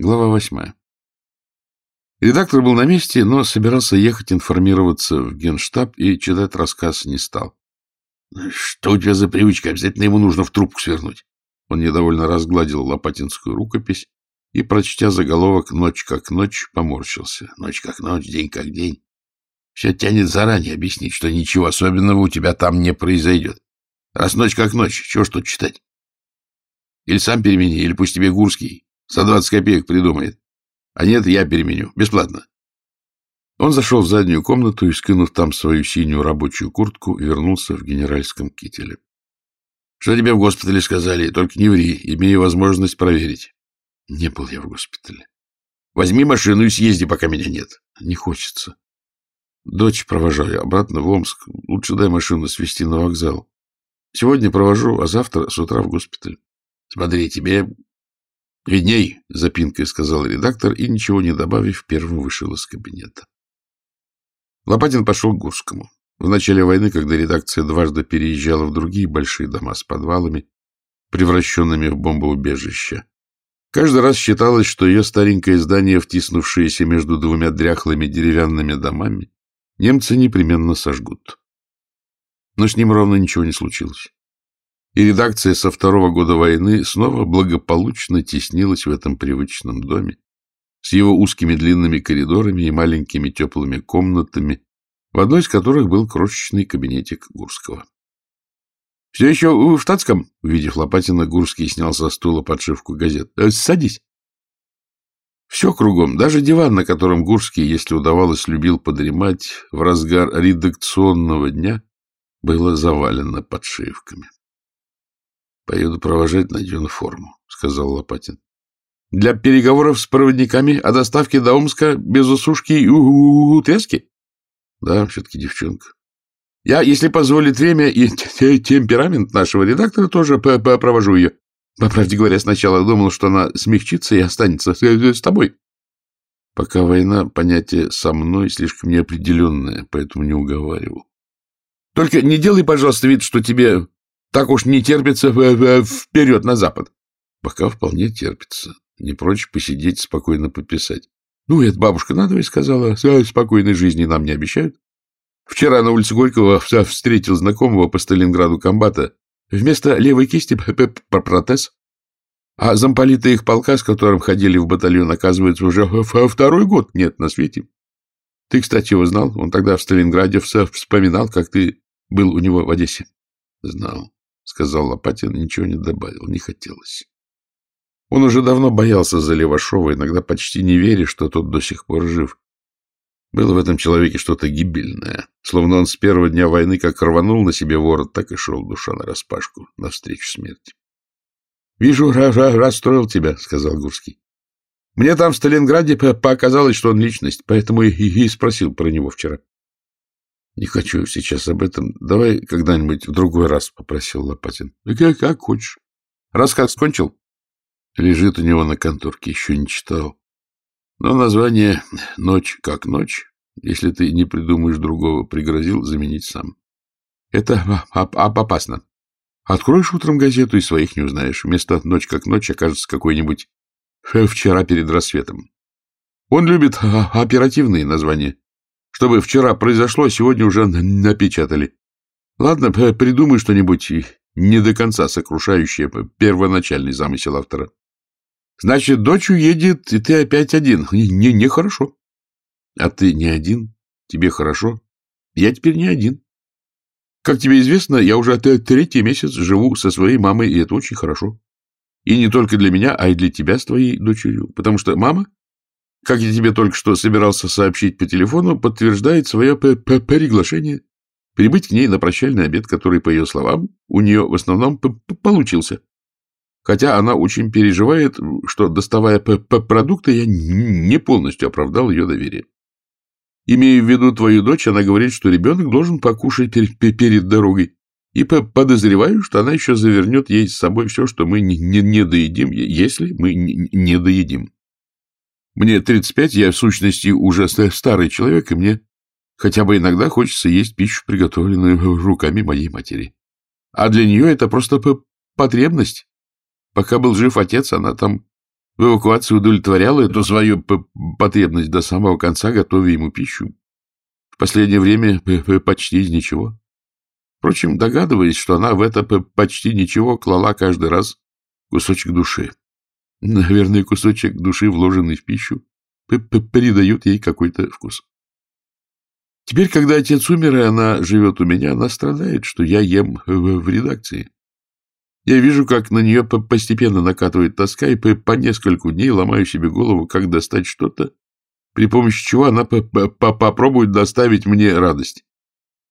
Глава восьмая. Редактор был на месте, но собирался ехать информироваться в генштаб и читать рассказ не стал. — Что у тебя за привычка? Обязательно ему нужно в трубку свернуть. Он недовольно разгладил лопатинскую рукопись и, прочтя заголовок «Ночь как ночь», поморщился. «Ночь как ночь, день как день». Все тянет заранее объяснить, что ничего особенного у тебя там не произойдет. Раз ночь как ночь, чего ж тут читать? Или сам перемени, или пусть тебе Гурский за двадцать копеек придумает. А нет, я переменю. Бесплатно. Он зашел в заднюю комнату и, скинув там свою синюю рабочую куртку, вернулся в генеральском кителе. — Что тебе в госпитале сказали? Только не ври, имею возможность проверить. — Не был я в госпитале. — Возьми машину и съезди, пока меня нет. — Не хочется. Дочь провожаю обратно в Омск. Лучше дай машину свезти на вокзал. Сегодня провожу, а завтра с утра в госпиталь. — Смотри, тебе видней, — запинкой сказал редактор и, ничего не добавив, первым вышел из кабинета. Лопатин пошел к Гурскому. В начале войны, когда редакция дважды переезжала в другие большие дома с подвалами, превращенными в бомбоубежища, каждый раз считалось, что ее старенькое здание, втиснувшееся между двумя дряхлыми деревянными домами, немцы непременно сожгут. Но с ним ровно ничего не случилось. И редакция со второго года войны снова благополучно теснилась в этом привычном доме, с его узкими длинными коридорами и маленькими теплыми комнатами, в одной из которых был крошечный кабинетик Гурского. — Все еще в штатском? — увидев Лопатина, Гурский снял со стула подшивку газет. «Э, — Садись. Все кругом, даже диван, на котором Гурский, если удавалось, любил подремать в разгар редакционного дня, было завалено подшивками. — Поеду провожать, надену форму, — сказал Лопатин. Для переговоров с проводниками о доставке до Омска без усушки и утряски? Да, все-таки девчонка. Я, если позволит время и темперамент нашего редактора, тоже провожу ее. По правде говоря, сначала думал, что она смягчится и останется с, с тобой. Пока война, понятие «со мной» слишком неопределенное, поэтому не уговаривал. Только не делай, пожалуйста, вид, что тебе так уж не терпится вперед на запад. Пока вполне терпится. Не прочь посидеть, спокойно пописать. Ну, это бабушка надвое сказала, спокойной жизни нам не обещают. Вчера на улице Горького встретил знакомого по Сталинграду комбата. Вместо левой кисти протез. А замполита их полка, с которым ходили в батальон, оказывается, уже второй год нет на свете. Ты, кстати, его знал? Он тогда в Сталинграде вспоминал, как ты был у него в Одессе. — Знал, — сказал Лопатин, ничего не добавил, не хотелось. Он уже давно боялся за Левашова, иногда почти не веря, что тот до сих пор жив. Было в этом человеке что-то гибельное, словно он с первого дня войны как рванул на себе ворот, так и шел душа нараспашку, навстречу смерти. — Вижу, расстроил тебя, — сказал Гурский. — Мне там в Сталинграде показалось, что он личность, поэтому и, спросил про него вчера. — Не хочу сейчас об этом. Давай когда-нибудь в другой раз, — попросил Лопатин. — Как, как хочешь. Рассказ кончил? Лежит у него на конторке, еще не читал. Но название «Ночь как ночь», если ты не придумаешь другого, пригрозил заменить сам. Это опасно. Откроешь утром газету и своих не узнаешь. Вместо «Ночь как ночь» окажется какой-нибудь «Вчера перед рассветом». Он любит оперативные названия. Чтобы вчера произошло, сегодня уже напечатали. Ладно, придумай что-нибудь не до конца сокрушающее первоначальный замысел автора. Значит, дочь уедет, и ты опять один. Не, нехорошо. А ты не один? Тебе хорошо? Я теперь не один. Как тебе известно, я уже третий месяц живу со своей мамой, и это очень хорошо. И не только для меня, а и для тебя с твоей дочерью. Потому что мама, как я тебе только что собирался сообщить по телефону, подтверждает свое приглашение прибыть к ней на прощальный обед, который, по ее словам, у нее в основном получился хотя она очень переживает, что, доставая продукты, я не полностью оправдал ее доверие. Имея в виду твою дочь, она говорит, что ребенок должен покушать перед дорогой, и подозреваю, что она еще завернет ей с собой все, что мы не, доедим, если мы не, не доедим. Мне 35, я в сущности уже старый человек, и мне хотя бы иногда хочется есть пищу, приготовленную руками моей матери. А для нее это просто потребность, Пока был жив отец, она там В эвакуации удовлетворяла эту свою потребность до самого конца, готовя ему пищу. В последнее время почти из ничего. Впрочем, догадываясь, что она в это почти ничего клала каждый раз кусочек души. Наверное, кусочек души, вложенный в пищу, придает ей какой-то вкус. Теперь, когда отец умер, и она живет у меня, она страдает, что я ем в, в редакции. Я вижу, как на нее постепенно накатывает тоска, и по, по нескольку дней ломаю себе голову, как достать что-то, при помощи чего она по -по попробует доставить мне радость.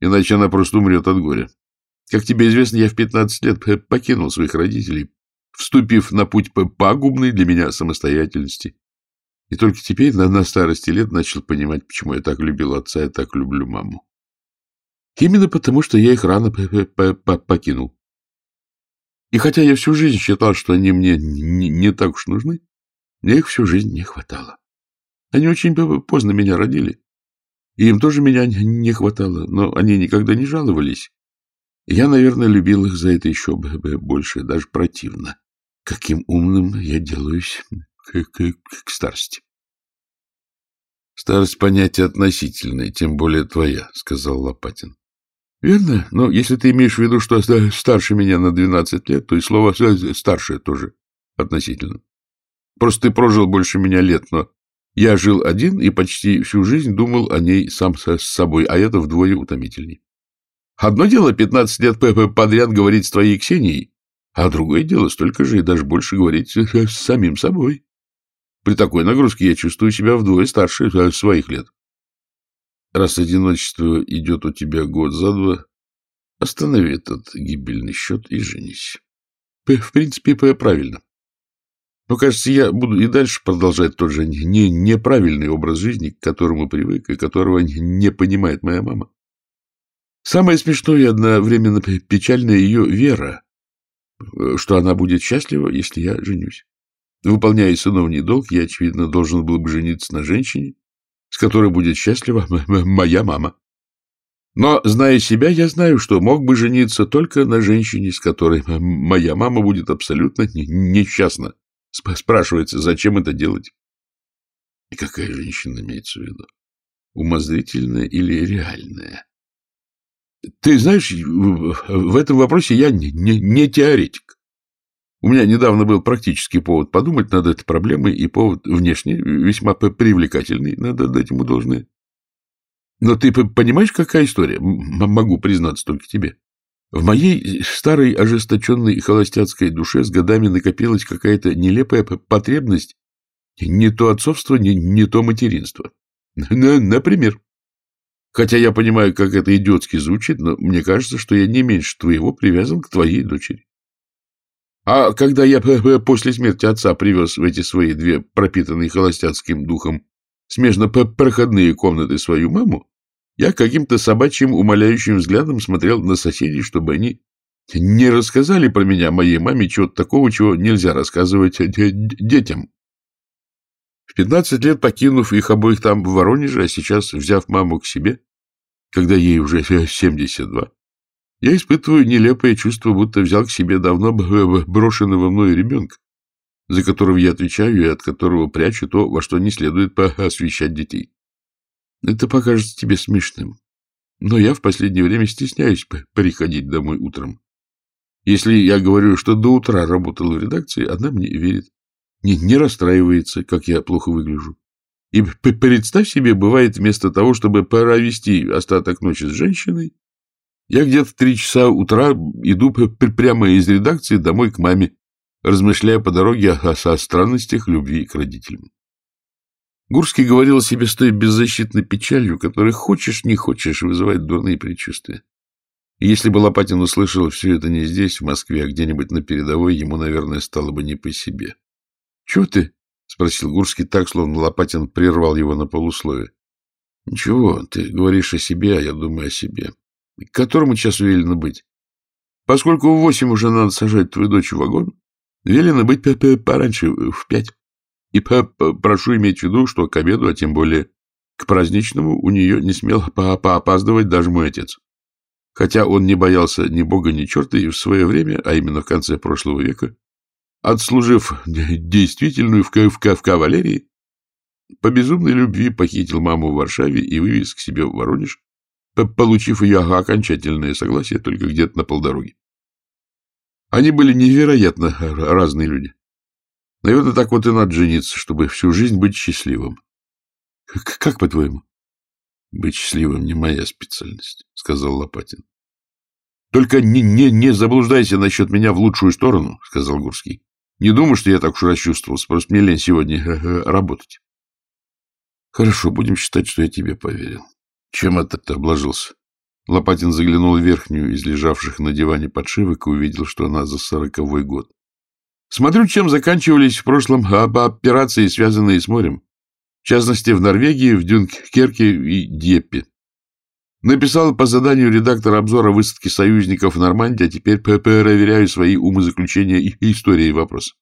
Иначе она просто умрет от горя. Как тебе известно, я в 15 лет покинул своих родителей, вступив на путь пагубный для меня самостоятельности. И только теперь, на, старости лет, начал понимать, почему я так любил отца и так люблю маму. Именно потому, что я их рано покинул. И хотя я всю жизнь считал, что они мне не, не так уж нужны, мне их всю жизнь не хватало. Они очень поздно меня родили. И им тоже меня не хватало, но они никогда не жаловались. Я, наверное, любил их за это еще больше, даже противно. Каким умным я делаюсь к, к, к старости. Старость понятие относительное, тем более твоя, — сказал Лопатин. — Верно, но если ты имеешь в виду, что старше меня на двенадцать лет, то и слово «старшее» тоже относительно. Просто ты прожил больше меня лет, но я жил один и почти всю жизнь думал о ней сам с собой, а это вдвое утомительней. Одно дело пятнадцать лет подряд говорить с твоей Ксенией, а другое дело столько же и даже больше говорить с самим собой. При такой нагрузке я чувствую себя вдвое старше своих лет. Раз одиночество идет у тебя год за два, останови этот гибельный счет и женись. В принципе, правильно. Но, кажется, я буду и дальше продолжать тот же не, неправильный образ жизни, к которому привык и которого не понимает моя мама. Самое смешное и одновременно печальное ее вера, что она будет счастлива, если я женюсь. Выполняя сыновний долг, я, очевидно, должен был бы жениться на женщине, с которой будет счастлива моя мама. Но, зная себя, я знаю, что мог бы жениться только на женщине, с которой моя мама будет абсолютно несчастна. Спрашивается, зачем это делать? И какая женщина имеется в виду? Умозрительная или реальная? Ты знаешь, в этом вопросе я не, не, не теоретик. У меня недавно был практический повод подумать над этой проблемой, и повод внешне весьма привлекательный, надо дать ему должное. Но ты понимаешь, какая история? М могу признаться только тебе. В моей старой ожесточенной холостяцкой душе с годами накопилась какая-то нелепая потребность не то отцовство, не, не то материнство. Например. Хотя я понимаю, как это идиотски звучит, но мне кажется, что я не меньше твоего привязан к твоей дочери. А когда я после смерти отца привез в эти свои две пропитанные холостяцким духом смежно-проходные комнаты свою маму, я каким-то собачьим умоляющим взглядом смотрел на соседей, чтобы они не рассказали про меня моей маме чего-то такого, чего нельзя рассказывать детям. В пятнадцать лет покинув их обоих там в Воронеже, а сейчас взяв маму к себе, когда ей уже семьдесят два, я испытываю нелепое чувство, будто взял к себе давно брошенного мною ребенка, за которого я отвечаю и от которого прячу то, во что не следует освещать детей. Это покажется тебе смешным, но я в последнее время стесняюсь приходить домой утром. Если я говорю, что до утра работал в редакции, она мне верит, не, не расстраивается, как я плохо выгляжу. И представь себе, бывает, вместо того, чтобы провести остаток ночи с женщиной, я где-то в три часа утра иду прямо из редакции домой к маме, размышляя по дороге о, о странностях любви к родителям. Гурский говорил о себе с той беззащитной печалью, которая хочешь не хочешь вызывает дурные предчувствия. И если бы Лопатин услышал все это не здесь, в Москве, а где-нибудь на передовой, ему, наверное, стало бы не по себе. — Чего ты? — спросил Гурский так, словно Лопатин прервал его на полусловие. — Ничего, ты говоришь о себе, а я думаю о себе. К которому часу велено быть? Поскольку в восемь уже надо сажать твою дочь в вагон, велено быть пораньше, в пять. И прошу иметь в виду, что к обеду, а тем более к праздничному, у нее не смел поопаздывать даже мой отец. Хотя он не боялся ни бога, ни черта, и в свое время, а именно в конце прошлого века, отслужив действительную в, в, в кавалерии, по безумной любви похитил маму в Варшаве и вывез к себе в Воронеж, получив ее окончательное согласие только где-то на полдороги. Они были невероятно разные люди. Наверное, так вот и надо жениться, чтобы всю жизнь быть счастливым. — Как, по-твоему? — Быть счастливым не моя специальность, — сказал Лопатин. — Только не, не, не заблуждайся насчет меня в лучшую сторону, — сказал Гурский. — Не думай, что я так уж расчувствовался, просто мне лень сегодня э, э, работать. — Хорошо, будем считать, что я тебе поверил. Чем это ты обложился? Лопатин заглянул в верхнюю из лежавших на диване подшивок и увидел, что она за сороковой год. Смотрю, чем заканчивались в прошлом операции, связанные с морем. В частности, в Норвегии, в Дюнкерке и Деппе. Написал по заданию редактора обзора высадки союзников в Нормандии, а теперь проверяю свои умозаключения и истории вопрос.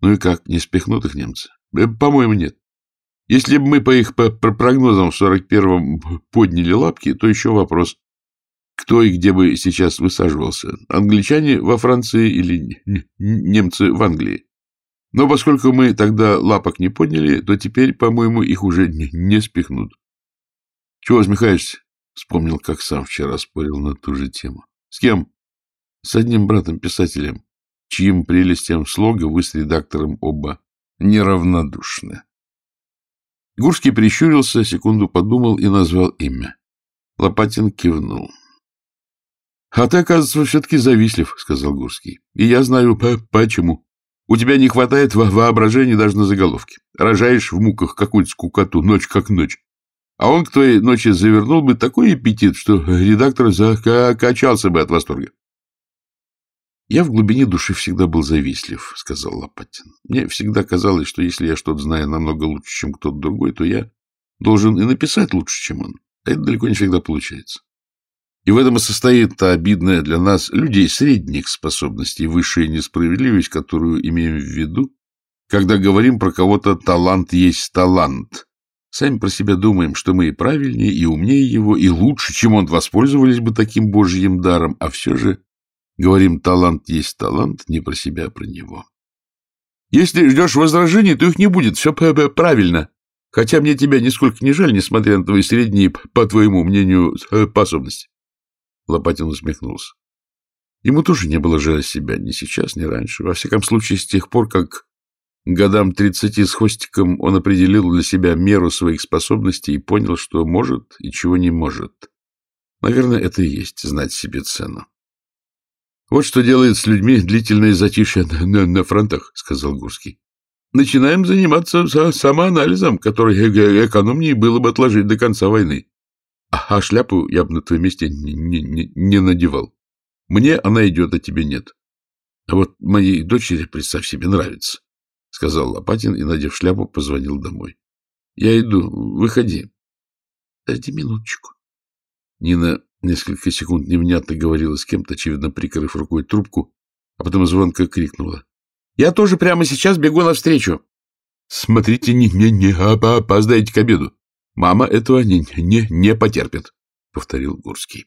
Ну и как, не спихнут их немцы? Э, по-моему, нет. Если бы мы по их по прогнозам в 41-м подняли лапки, то еще вопрос, кто и где бы сейчас высаживался, англичане во Франции или немцы в Англии. Но поскольку мы тогда лапок не подняли, то теперь, по-моему, их уже не спихнут. Чего усмехаешься? Вспомнил, как сам вчера спорил на ту же тему. С кем? С одним братом-писателем, чьим прелестям слога вы с редактором оба неравнодушны. Гурский прищурился, секунду подумал и назвал имя. Лопатин кивнул. — А ты, оказывается, все-таки завистлив, — сказал Гурский. — И я знаю, по почему. У тебя не хватает во воображения даже на заголовке. Рожаешь в муках какую-то скукоту, ночь как ночь. А он к твоей ночи завернул бы такой аппетит, что редактор закачался бы от восторга. «Я в глубине души всегда был завистлив», — сказал Лопатин. «Мне всегда казалось, что если я что-то знаю намного лучше, чем кто-то другой, то я должен и написать лучше, чем он. А это далеко не всегда получается. И в этом и состоит та обидная для нас, людей средних способностей, высшая несправедливость, которую имеем в виду, когда говорим про кого-то «талант есть талант». Сами про себя думаем, что мы и правильнее, и умнее его, и лучше, чем он воспользовались бы таким божьим даром, а все же Говорим, талант есть талант, не про себя, а про него. Если ждешь возражений, то их не будет, все правильно. Хотя мне тебя нисколько не жаль, несмотря на твои средние, по твоему мнению, способности. Лопатин усмехнулся. Ему тоже не было жаль себя ни сейчас, ни раньше. Во всяком случае, с тех пор, как годам тридцати с хвостиком он определил для себя меру своих способностей и понял, что может и чего не может. Наверное, это и есть знать себе цену. Вот что делает с людьми длительное затишье на, на, на фронтах, — сказал Гурский. Начинаем заниматься самоанализом, который экономнее было бы отложить до конца войны. А, а шляпу я бы на твоем месте не, не, не надевал. Мне она идет, а тебе нет. А вот моей дочери, представь себе, нравится, — сказал Лопатин и, надев шляпу, позвонил домой. — Я иду, выходи. — Подожди минуточку. Нина Несколько секунд невнятно говорила с кем-то, очевидно, прикрыв рукой трубку, а потом звонко крикнула. — Я тоже прямо сейчас бегу навстречу. — Смотрите, не, не, не опоздайте к обеду. Мама этого не, не, не потерпит, — повторил Гурский.